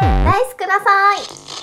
ライスください「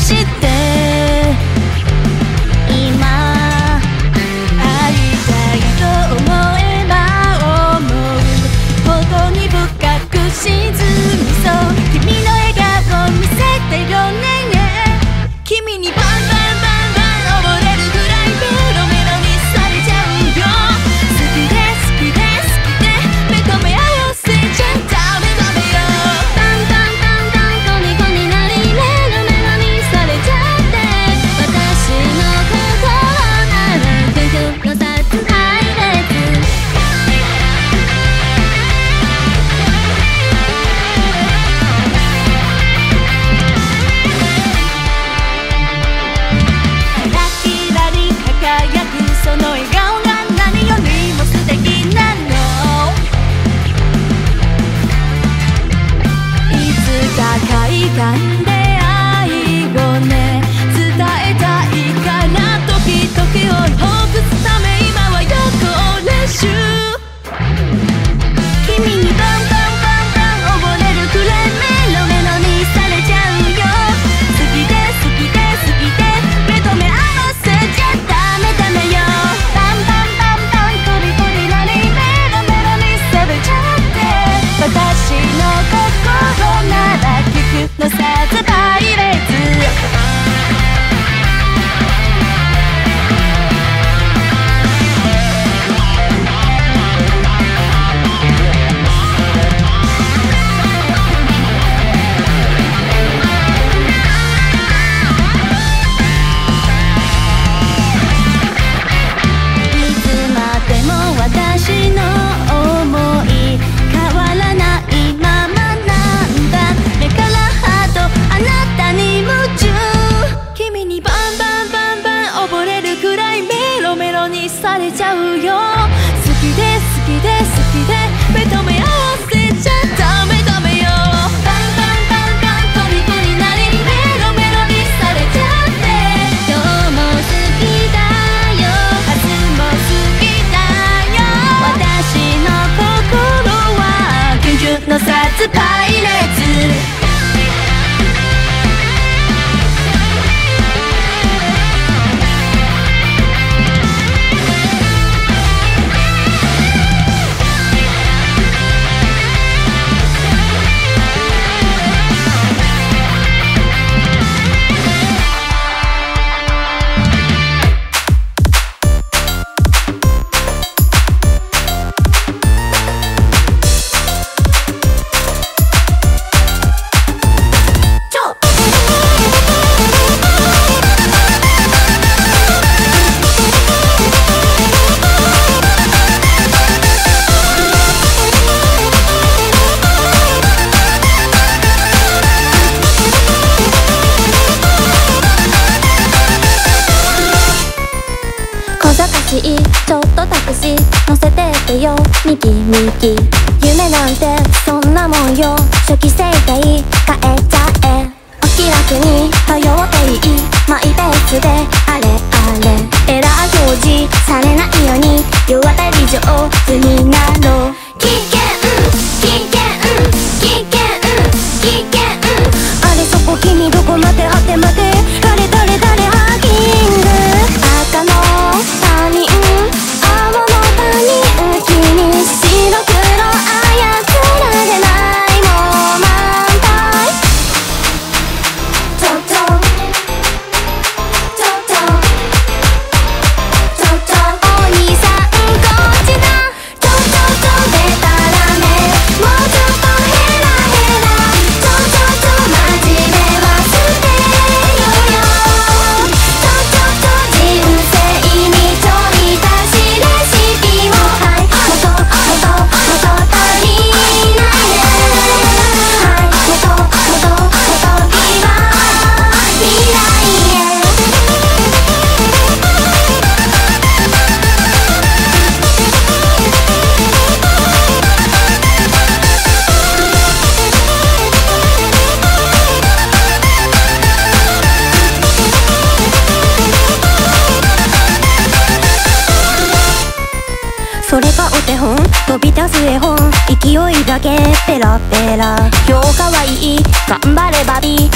してペラペラ今日かわいい。頑張れバビー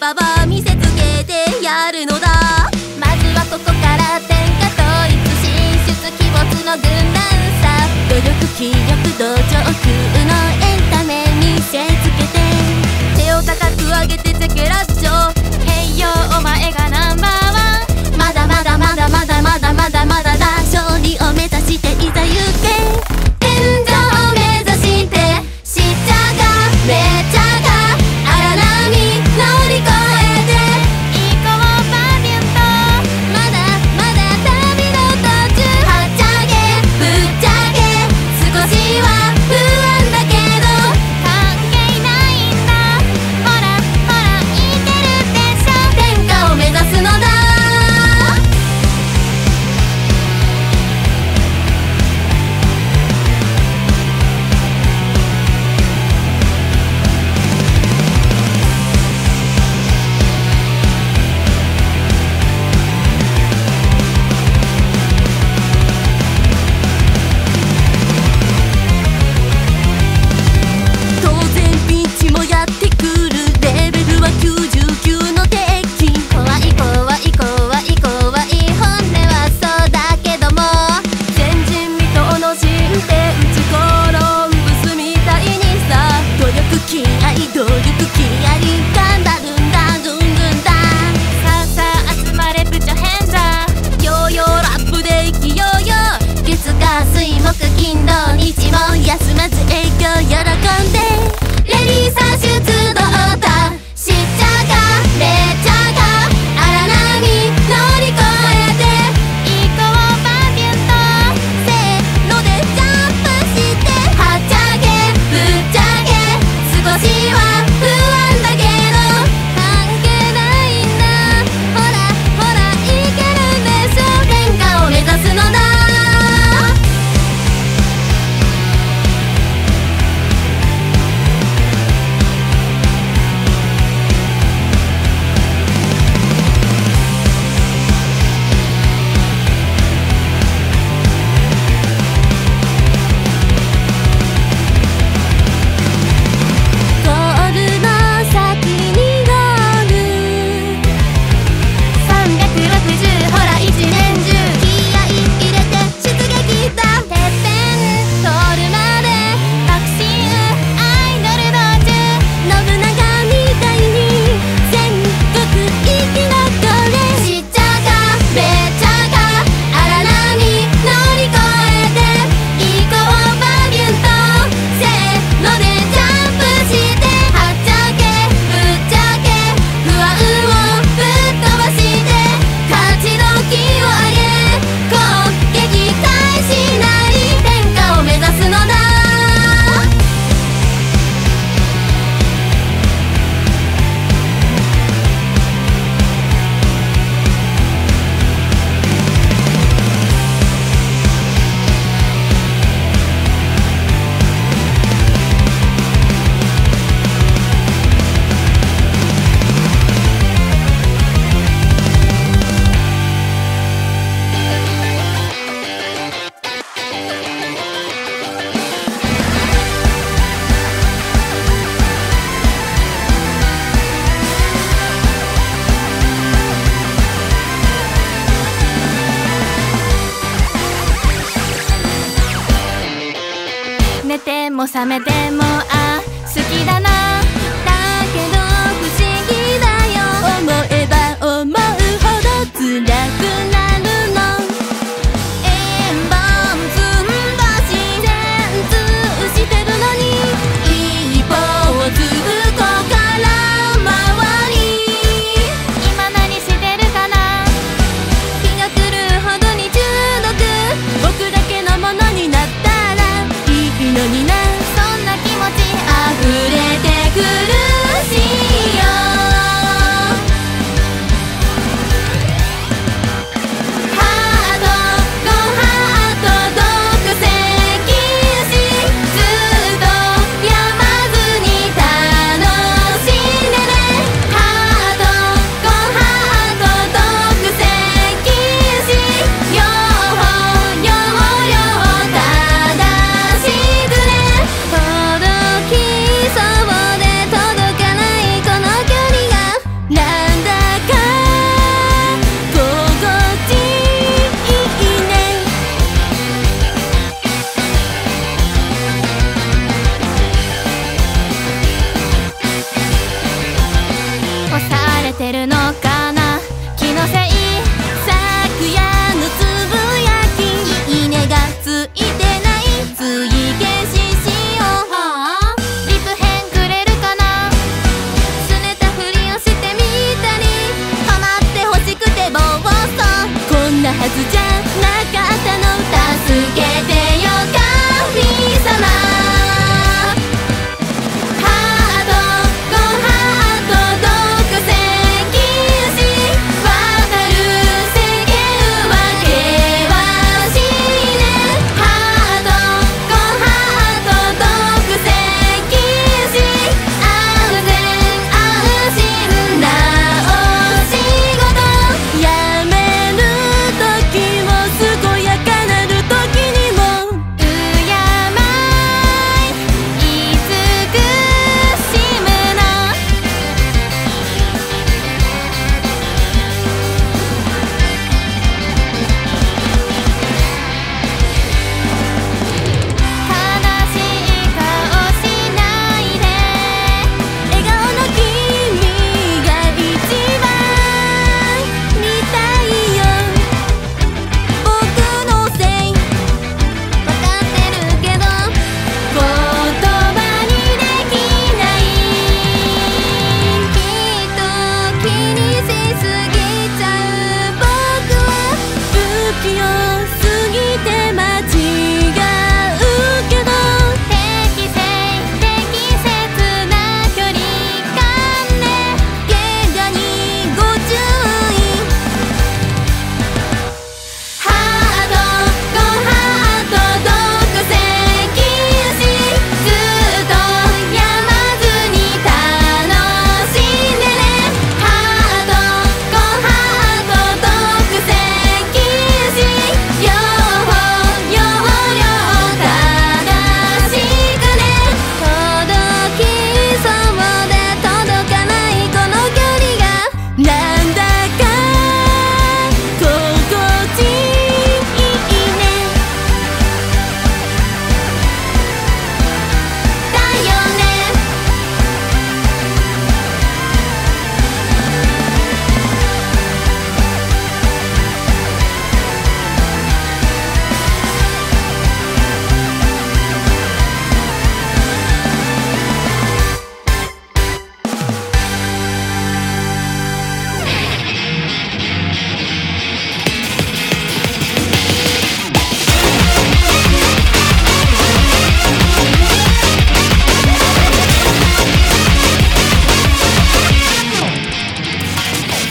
Baba. 納めても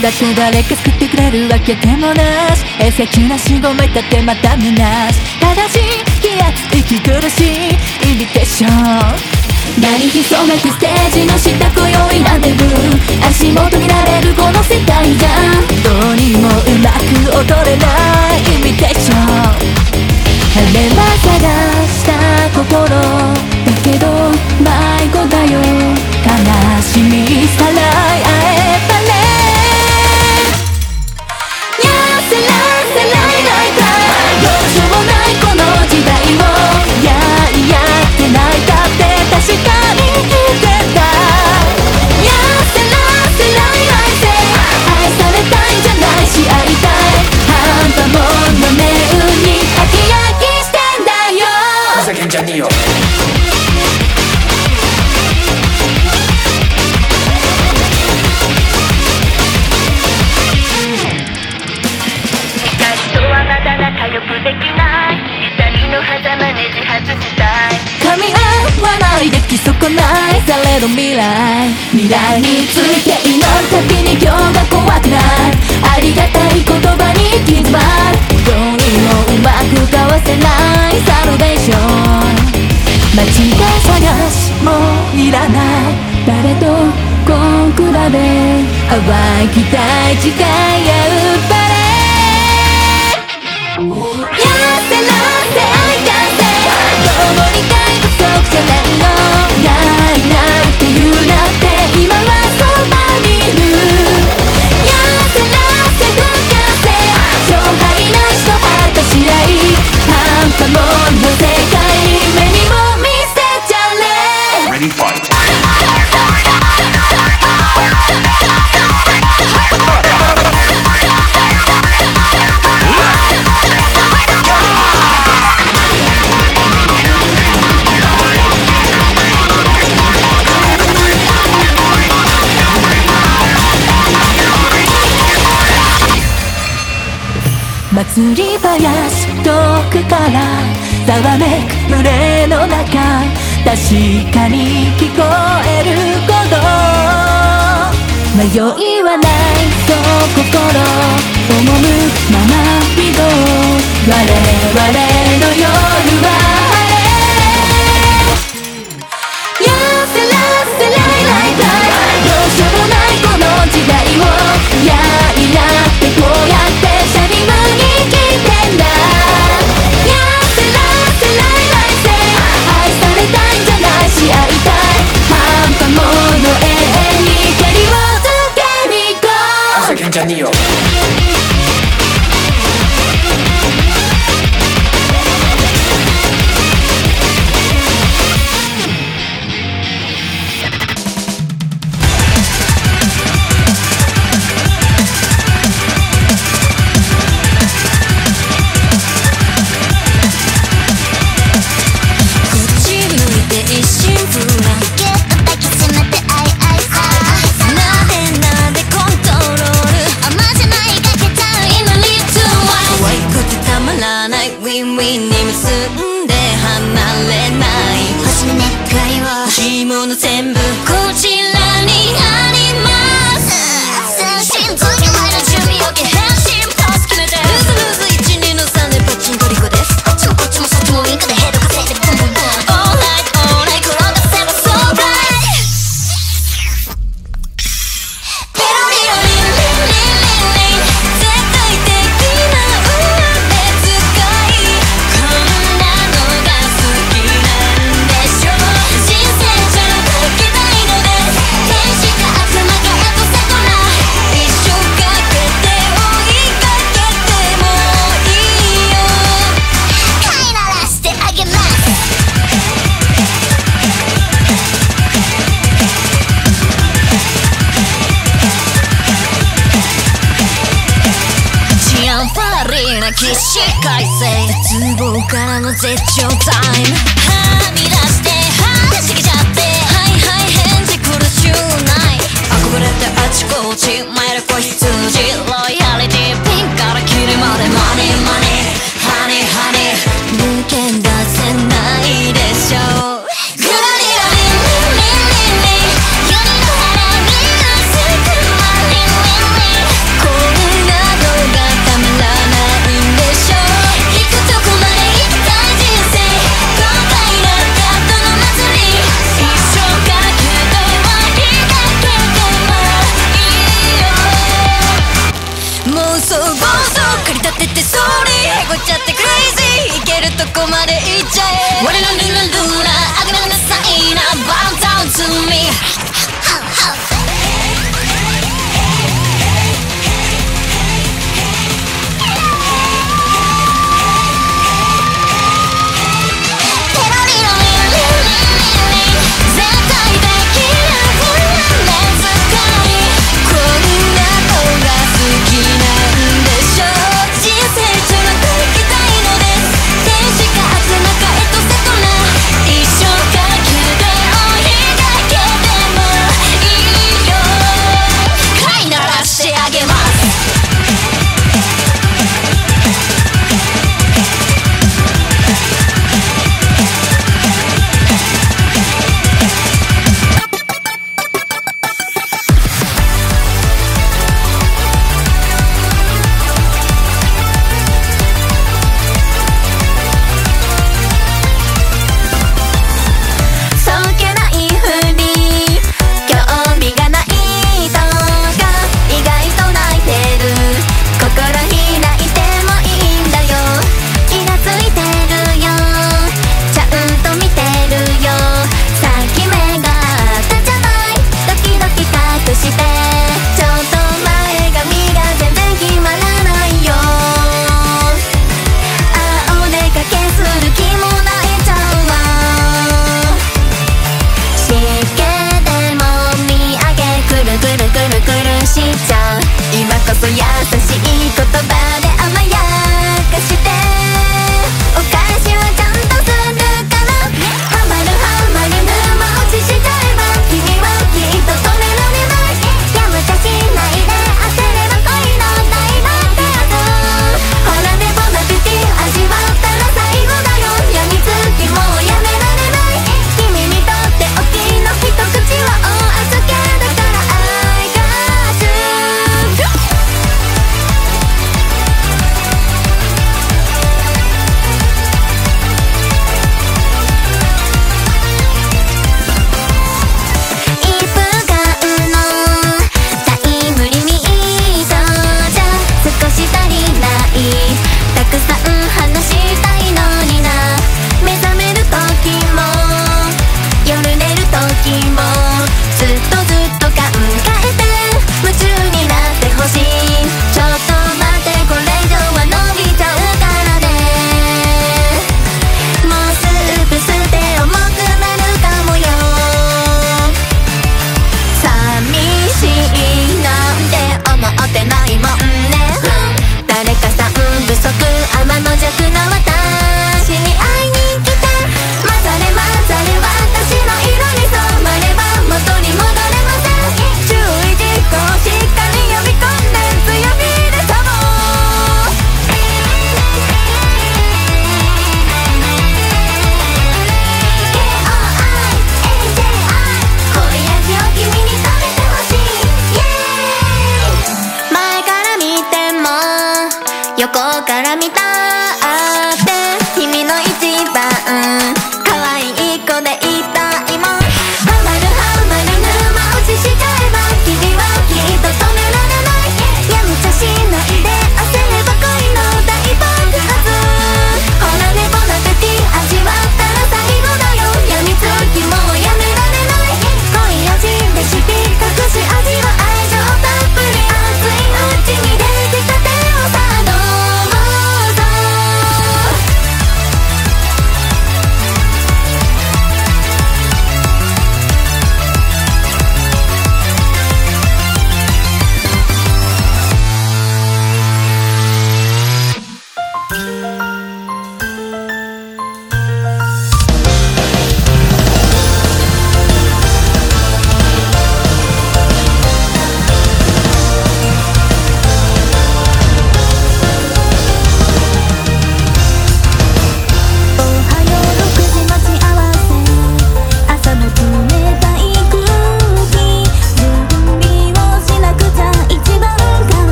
だって誰か救ってくれるわけでもなし。永世急なしごめたってまた無なし。正しい気圧息苦しいインテーション。鳴り潜めくステージの下今宵ランデブー足元になれるこの世界がどうにもうまく踊れないイミテーション。晴れ間探した心だけど迷子だよ。悲しみさらい会え。ばこの時代を。いやいやって泣いたって確かに。愛でき損ないされど未来未来について祈るたびに今日が怖くないありがたい言葉に気詰まるどうにもうまく交わせないサルベーション間違い探しもいらない誰とこう比べ淡い期待誓い合うバレー痩せなって愛かせ共に解放じゃないなて言うなって今はそばにいるやせ勝敗なしの果たし合い。もない。すり林遠くからざわめく群れの中確かに聞こえること迷いはないと心赴くまま移動。我々の夜はこの時代を。やいやじゃ再生絶望からの絶頂タイム。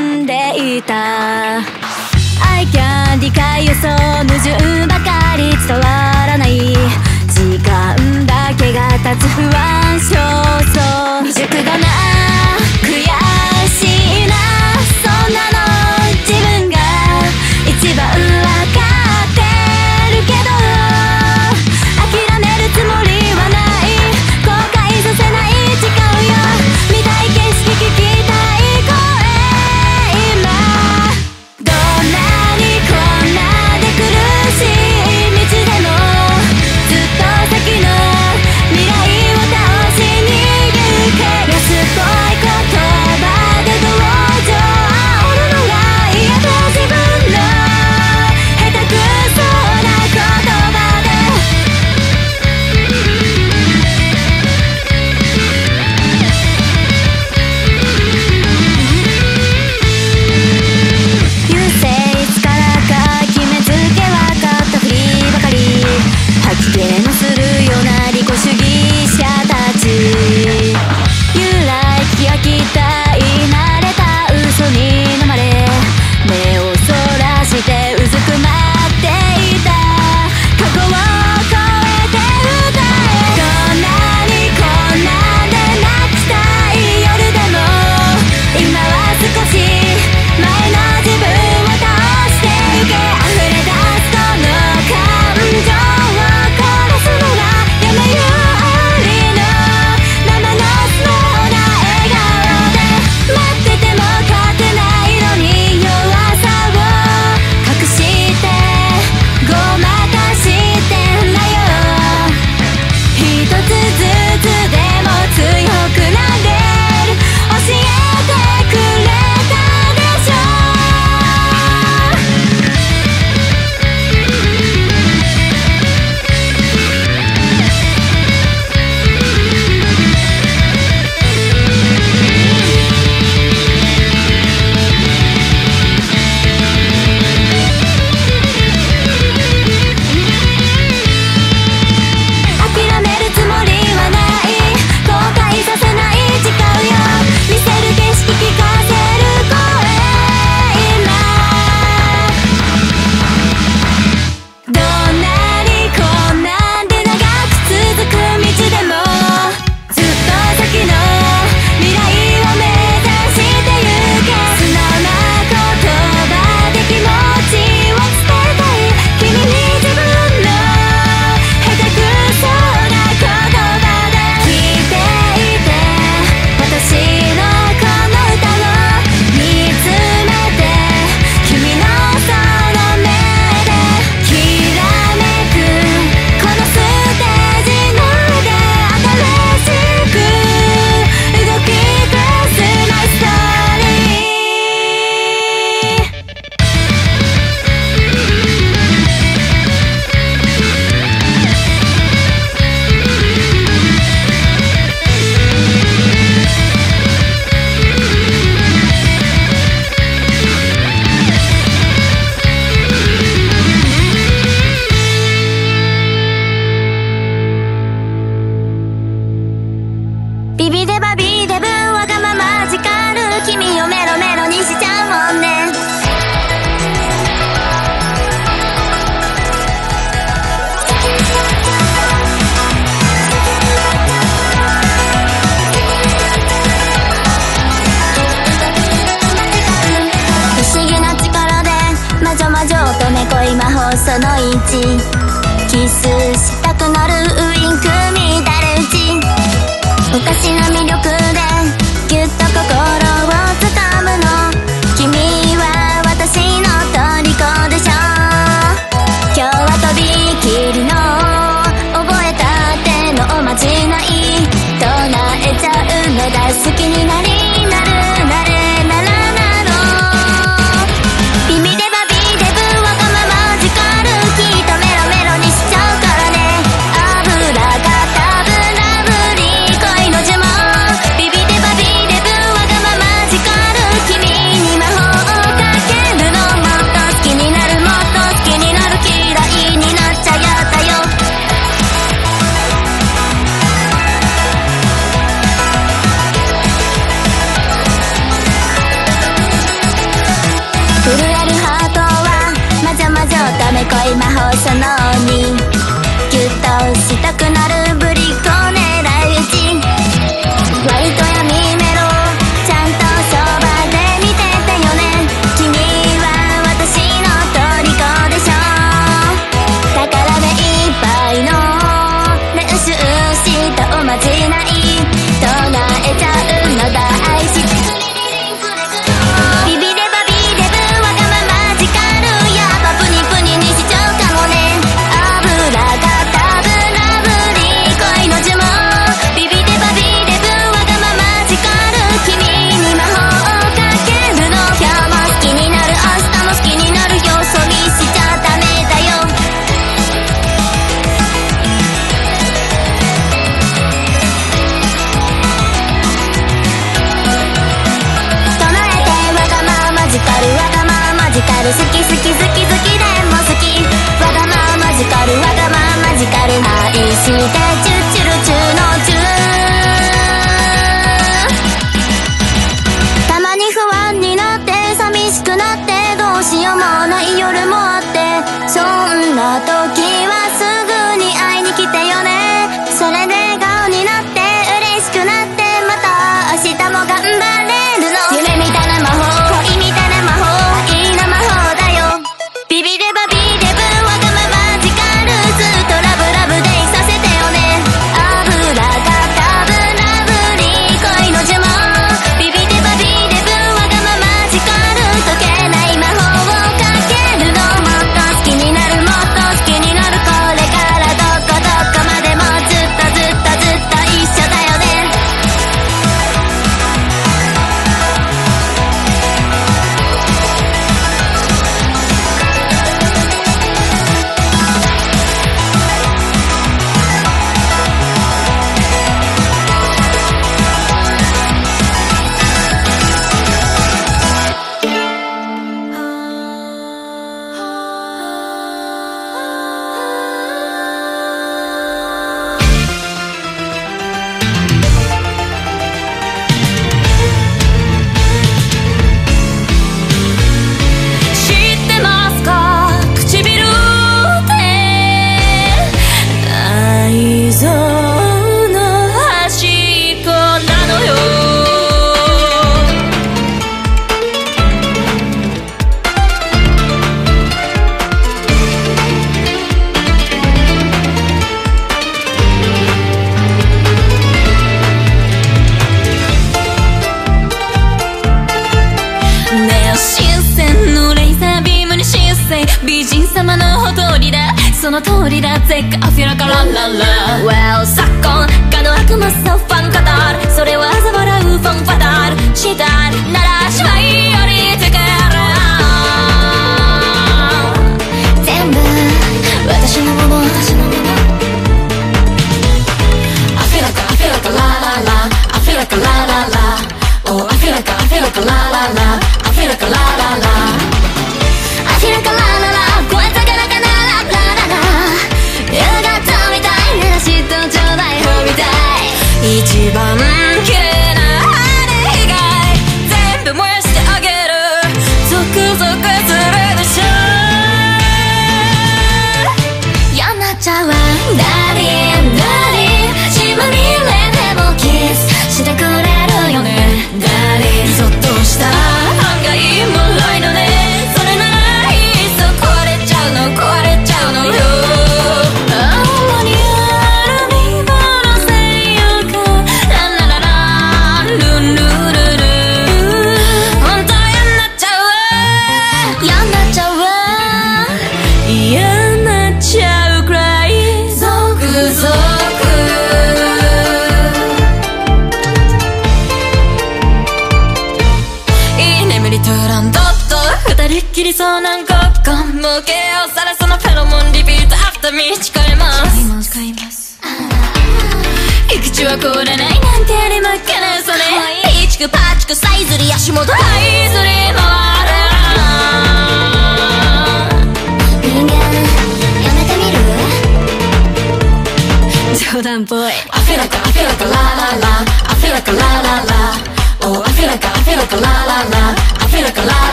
んでいた。I can't 理解予想矛盾ばかり伝わらない。時間だけが経つ不安焦燥未熟がない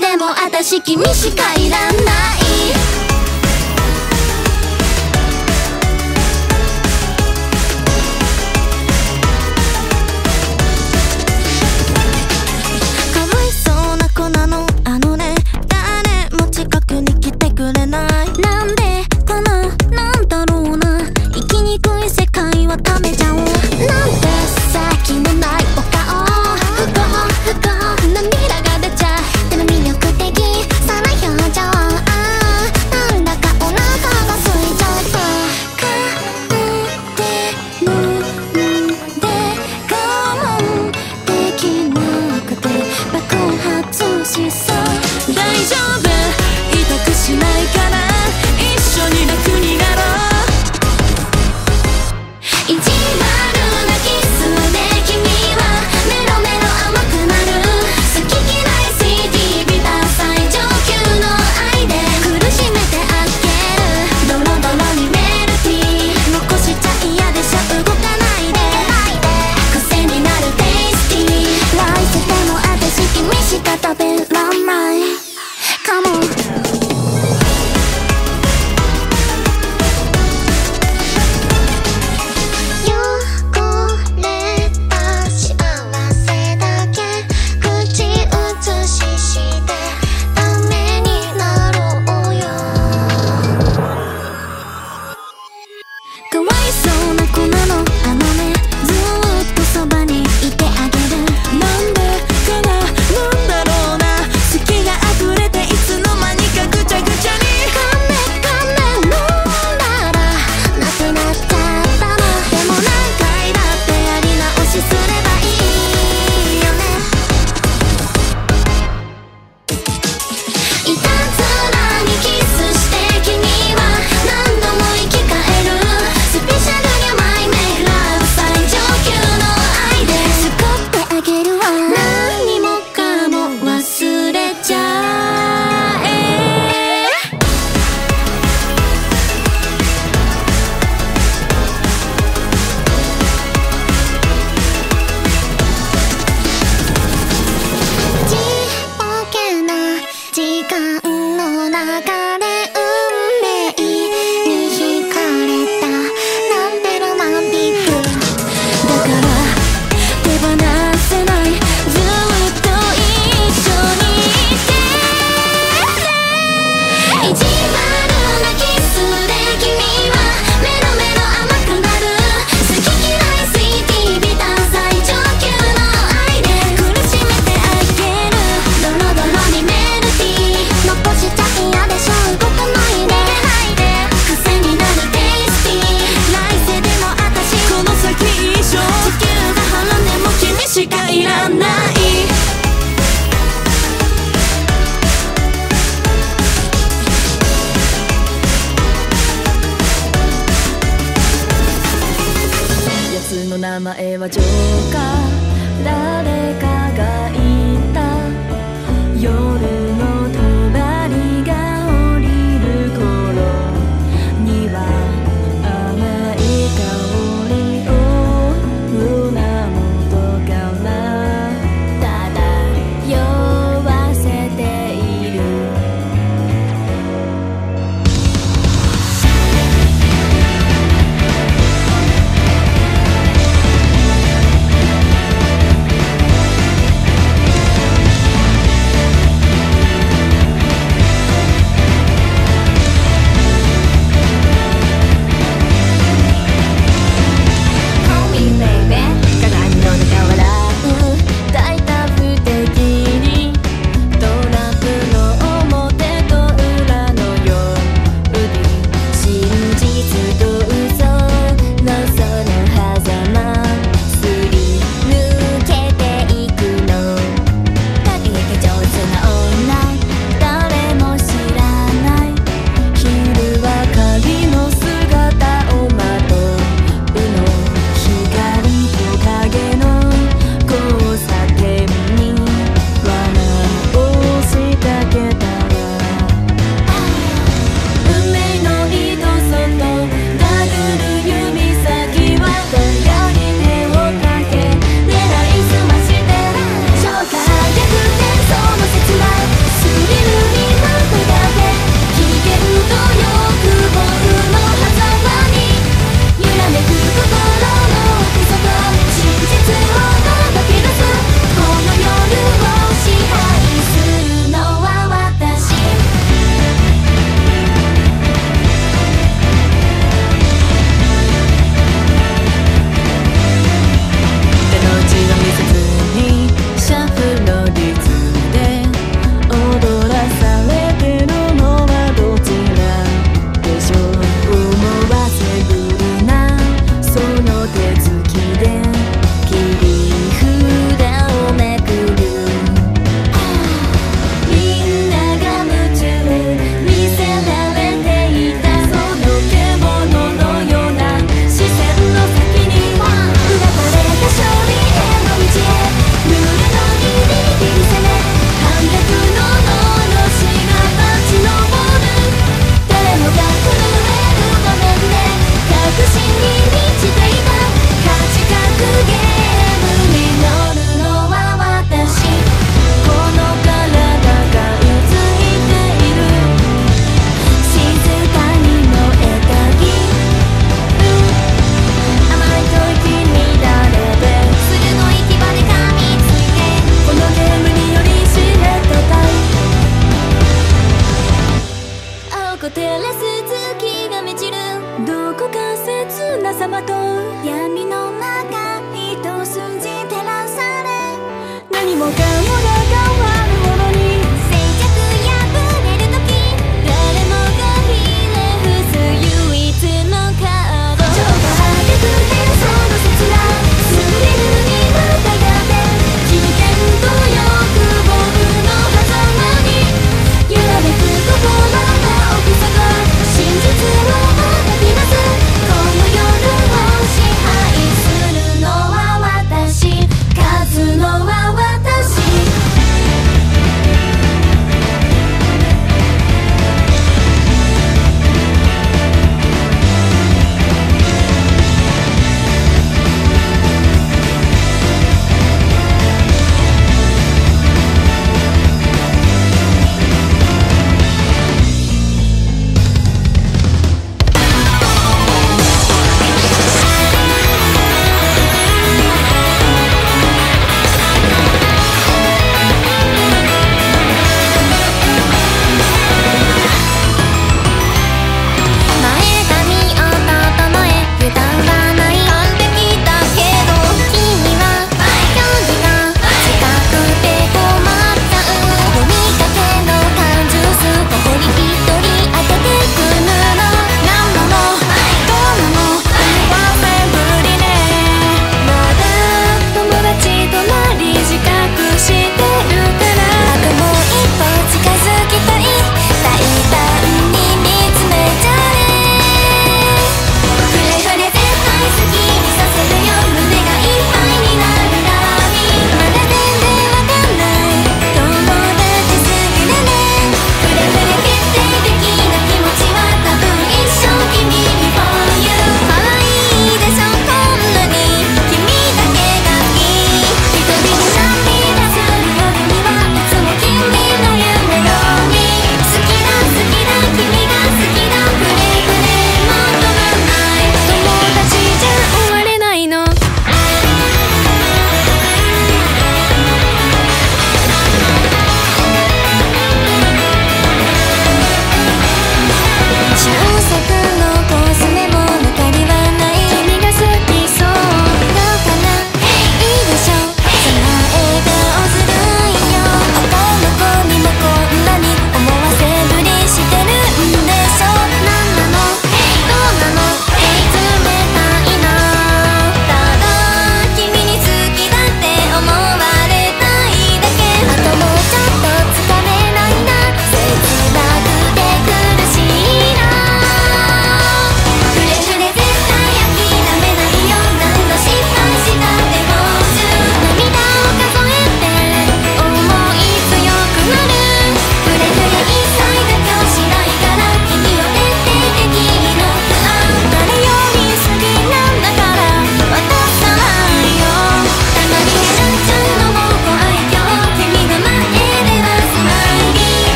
でも私君しかいらない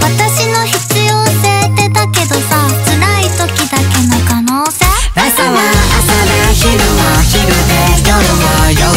私の必要性ってだけどさ辛い時だけの可能性？朝は朝で昼は昼で夜は夜。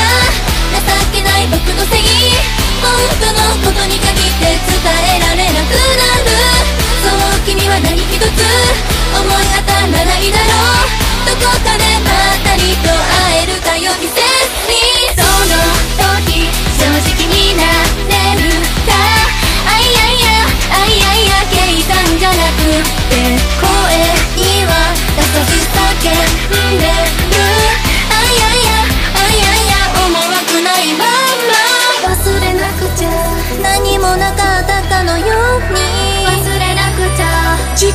情けない僕のせい本当のことに限って伝えられなくなる。そう君は何一つ思い当たらないだろう。どこかでまたりと会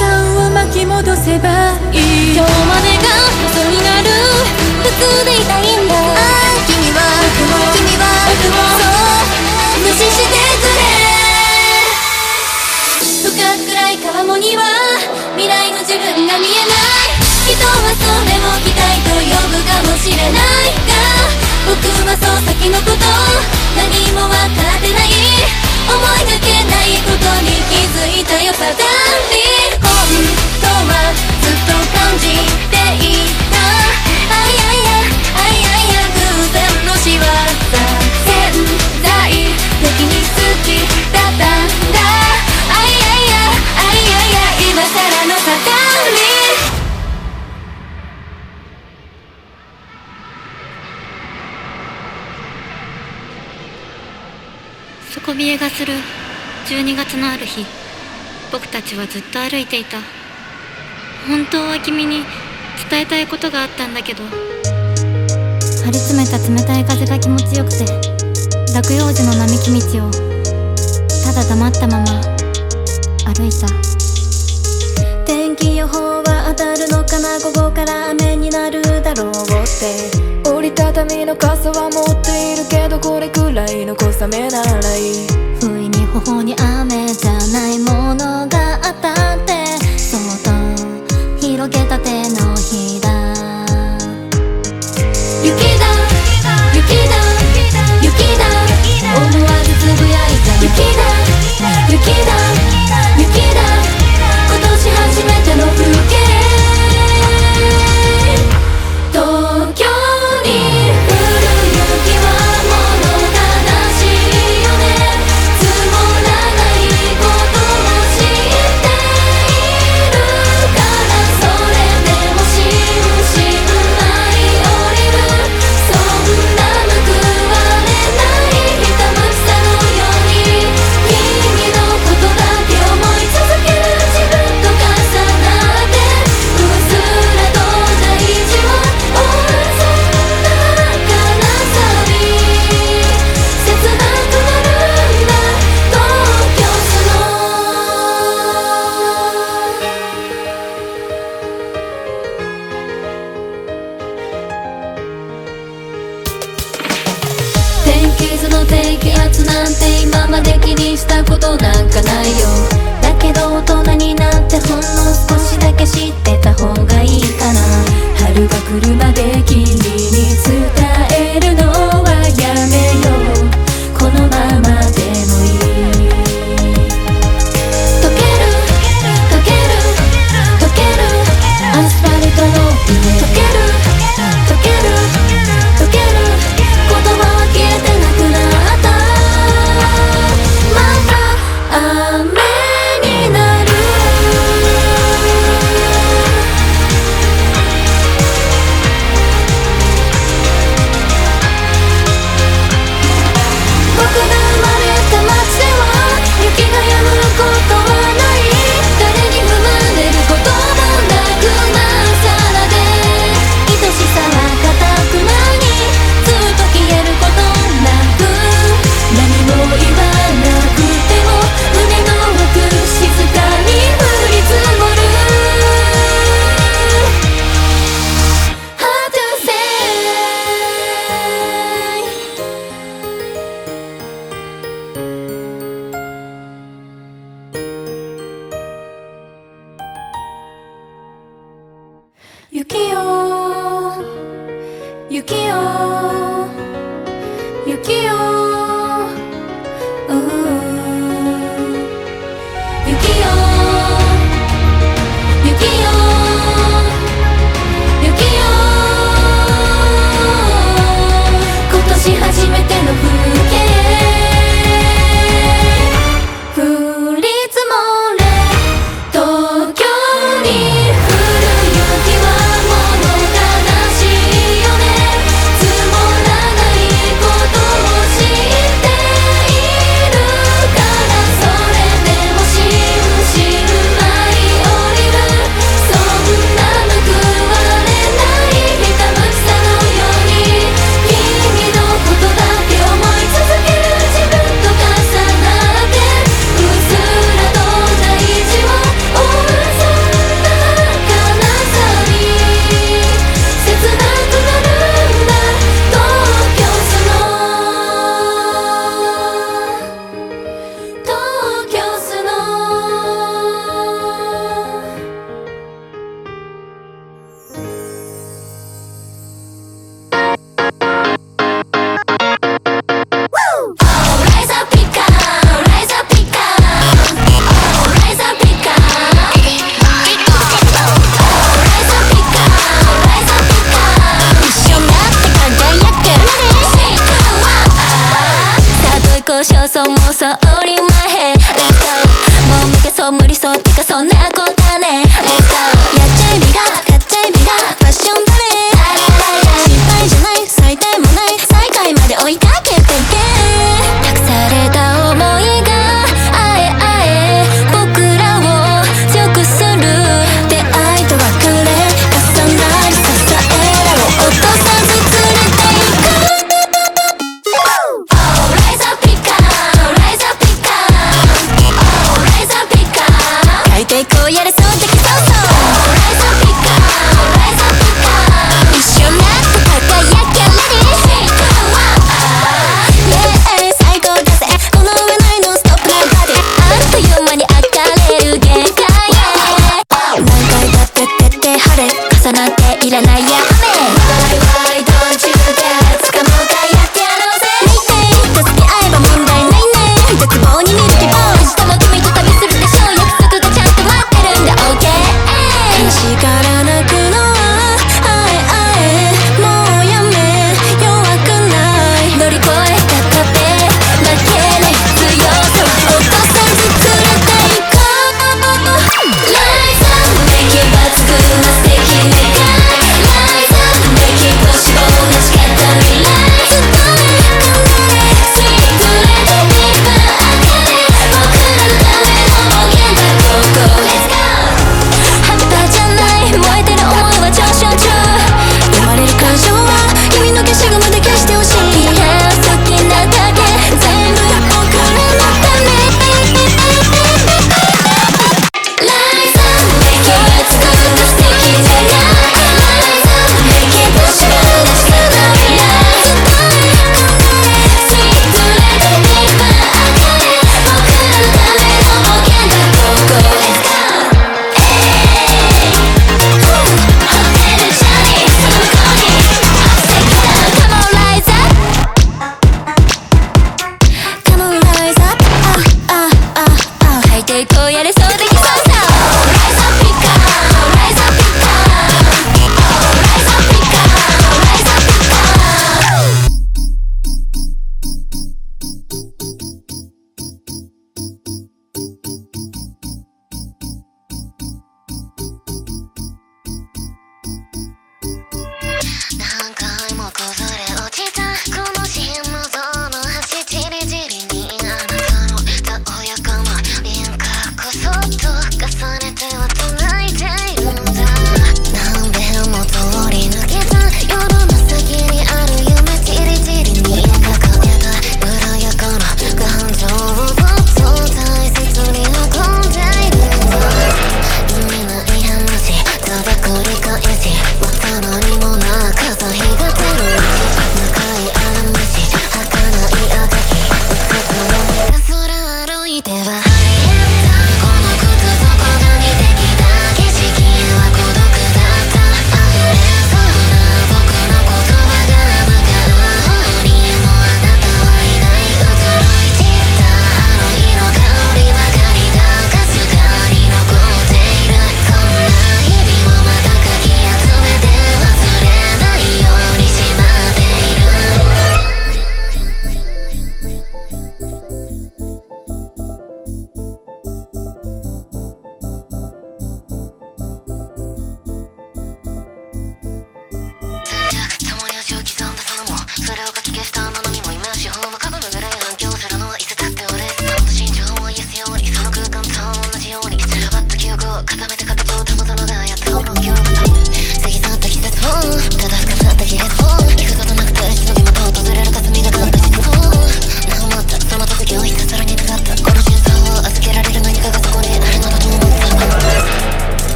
間を巻き戻せばいい。今日までが嘘になる。普通でいたいんだ。ああ君は君はそう無視してくれ。深く暗い川面には未来の自分が見えない。人はそれを期待と呼ぶかもしれないが。僕はそう先のこと。何も分かってない。いがけないことに気づいたよパターンに本当はずっと感じていた。あいやいやあいやいや偶然の仕業。潜在的に好きだ。冷えがする。12月のある日僕たちはずっと歩いていた。本当は君に伝えたいことがあったんだけど。張り詰めた冷たい風が気持ちよくて落葉樹の並木道をただ黙ったまま歩いた。天気予報は当たるのかな？午後から雨になるだろうって。畳の傘は持っているけどこれくらいの小雨ならいい。不意に頬に雨じゃないものがあった。